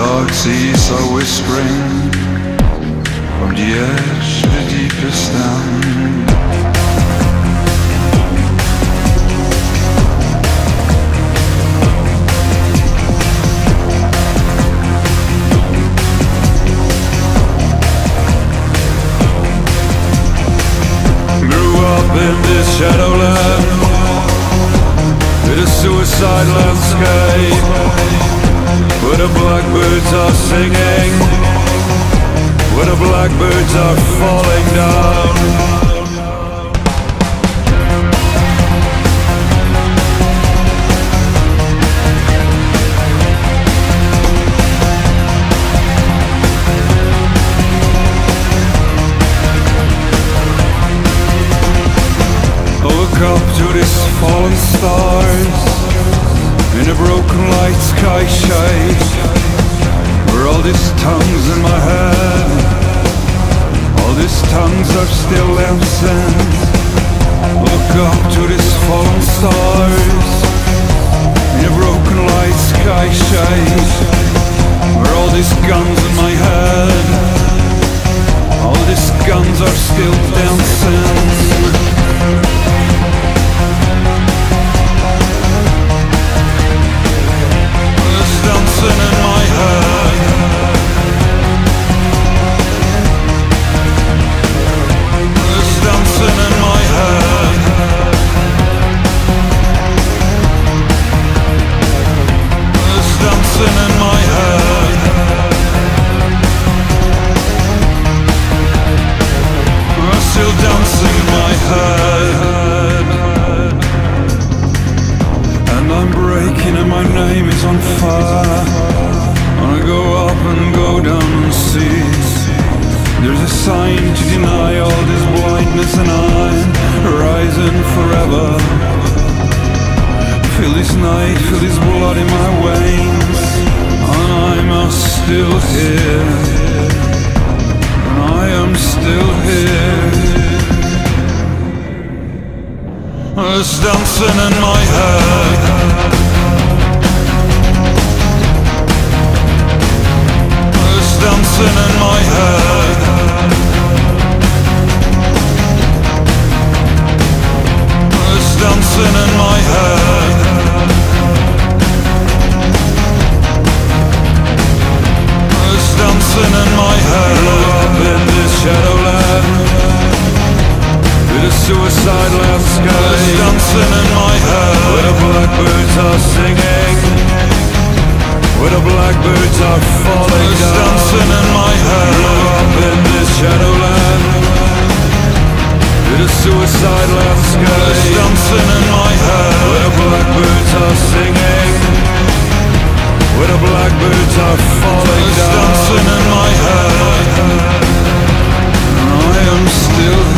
are whispering from the edge to the deepest down. In this shadowland with a suicide landscape are singing, where the blackbirds are falling down. Look up to these fallen stars in a broken light sky these tongues in my head. All these tongues are still dancing look up to these fallen stars. In a broken light sky shade where all these guns in my head. All these guns are still dancing my head. And I'm breaking and my name is on fire. I go up and go down see There's a sign to deny all this blindness and I'm rising forever. Feel this night, feel this blood in my veins. And I'm still here there's dancing in my head. Suicide landscape There's dancing in my head Where the blackbirds are singing. Where the blackbirds are falling There's down. Dancing in my head Grew up in this shadowland. With a suicide landscape There's dancing in my head Where the blackbirds are singing. Where the blackbirds are falling There's down. Dancing in my head I am still